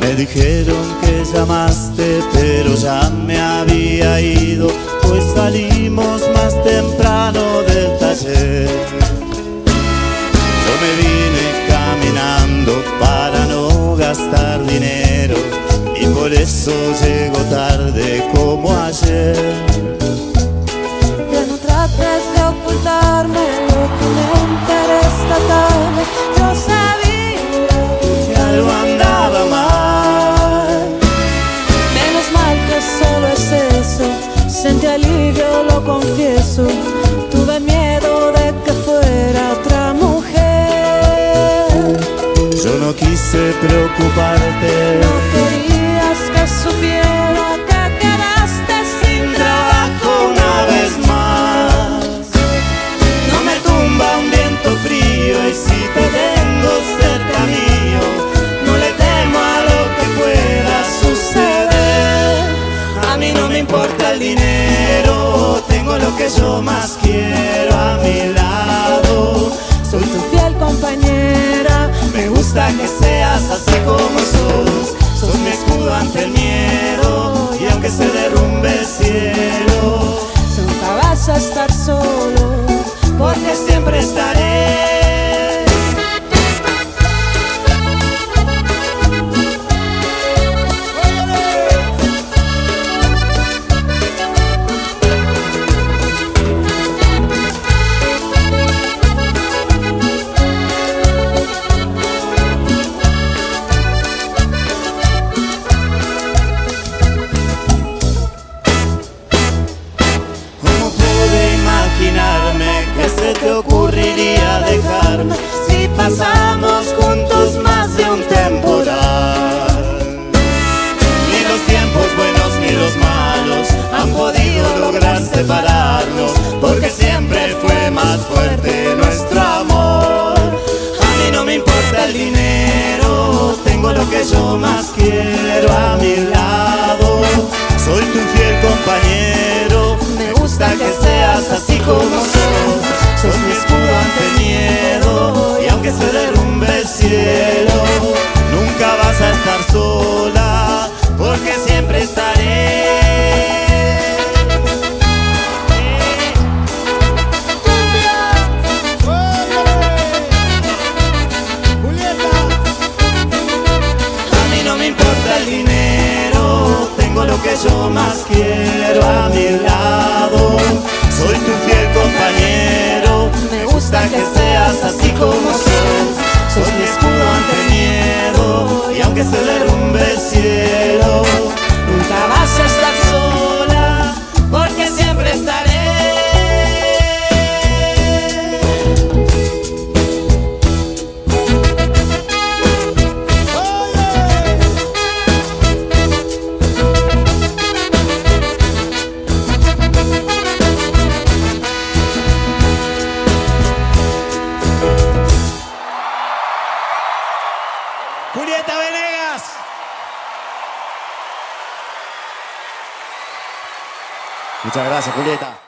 Me dijeron que llamaste, pero ya me había ido, pues salimos más temprano del taller. Yo me vine caminando para no gastar dinero y por eso llego tarde como ayer. Yo más quiero a mi lado. Soy tu fiel compañera. me gusta que seas así como sos. Sos mi escudo ante el miedo fuerte nuestro amor. A mí no me importa el dinero, tengo lo que yo más quiero a mi lado. Soy tu fiel compañero, me gusta que seas así como sos. Sos yo más quiero a mi lado. Soy tu fiel compañero, me gusta que seas así Muchas gracias, Julieta.